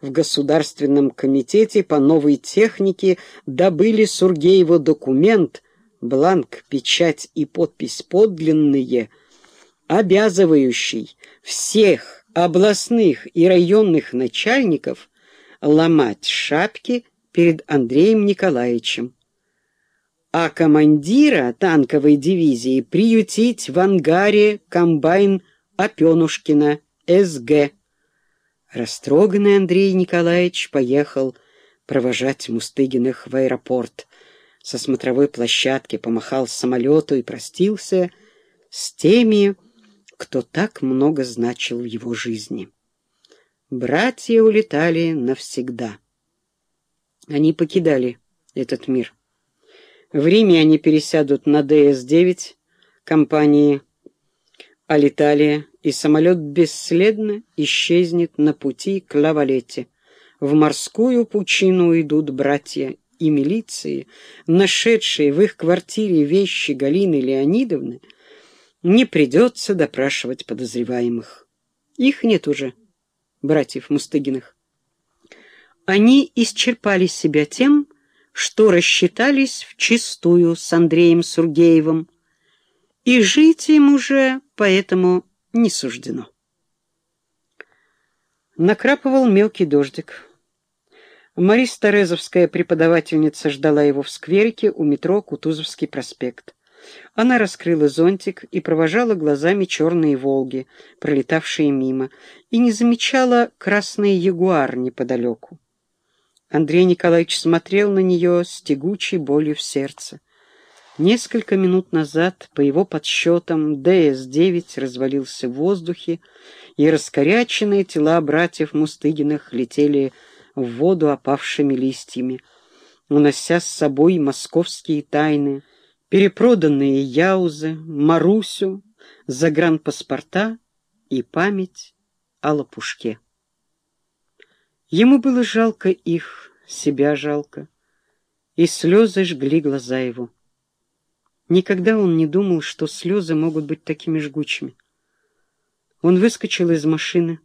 в Государственном комитете по новой технике добыли Сургееву документ, бланк, печать и подпись подлинные, обязывающий всех областных и районных начальников ломать шапки перед Андреем Николаевичем, а командира танковой дивизии приютить в ангаре комбайн Опенушкина СГ. Растроганный Андрей Николаевич поехал провожать Мустыгиных в аэропорт. Со смотровой площадки помахал самолету и простился с теми, кто так много значил в его жизни. Братья улетали навсегда. Они покидали этот мир. В Риме они пересядут на ДС-9 компании «Алиталия», и самолет бесследно исчезнет на пути к Лавалете. В морскую пучину уйдут братья и милиции, нашедшие в их квартире вещи Галины Леонидовны, не придется допрашивать подозреваемых. Их нет уже, братьев Мустыгиных. Они исчерпали себя тем, что рассчитались вчистую с Андреем Сургеевым, и жить им уже поэтому не суждено. Накрапывал мелкий дождик. Марис Терезовская преподавательница ждала его в скверике у метро Кутузовский проспект. Она раскрыла зонтик и провожала глазами черные «Волги», пролетавшие мимо, и не замечала красный ягуар неподалеку. Андрей Николаевич смотрел на нее с тягучей болью в сердце. Несколько минут назад, по его подсчетам, ДС-9 развалился в воздухе, и раскоряченные тела братьев Мустыгиных летели в воду опавшими листьями, унося с собой московские тайны, перепроданные Яузы, Марусю, загранпаспорта и память о Лопушке. Ему было жалко их, себя жалко, и слезы жгли глаза его. Никогда он не думал, что слезы могут быть такими жгучими. Он выскочил из машины,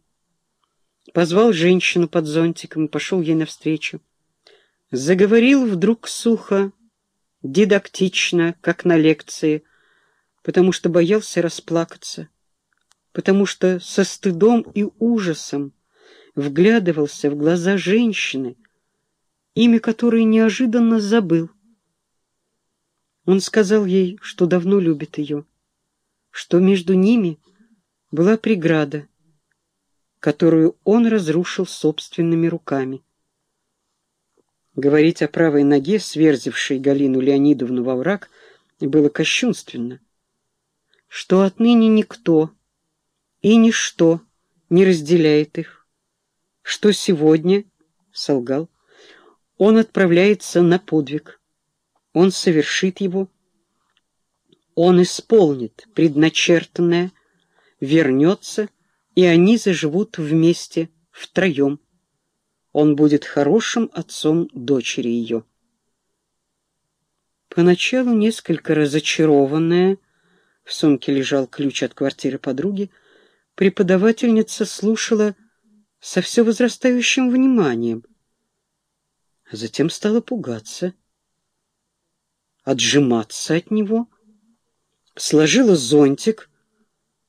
позвал женщину под зонтиком и пошел ей навстречу. Заговорил вдруг сухо, дидактично, как на лекции, потому что боялся расплакаться, потому что со стыдом и ужасом вглядывался в глаза женщины, имя которой неожиданно забыл. Он сказал ей, что давно любит ее, что между ними была преграда, которую он разрушил собственными руками. Говорить о правой ноге, сверзившей Галину Леонидовну во враг, было кощунственно, что отныне никто и ничто не разделяет их, что сегодня, — солгал, — он отправляется на подвиг — он совершит его, он исполнит предначертанное, вернется, и они заживут вместе, втроем. Он будет хорошим отцом дочери ее. Поначалу несколько разочарованная, в сумке лежал ключ от квартиры подруги, преподавательница слушала со все возрастающим вниманием, а затем стала пугаться — отжиматься от него, сложила зонтик,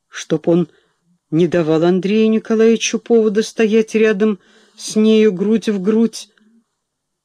чтоб он не давал Андрею Николаевичу повода стоять рядом с нею грудь в грудь,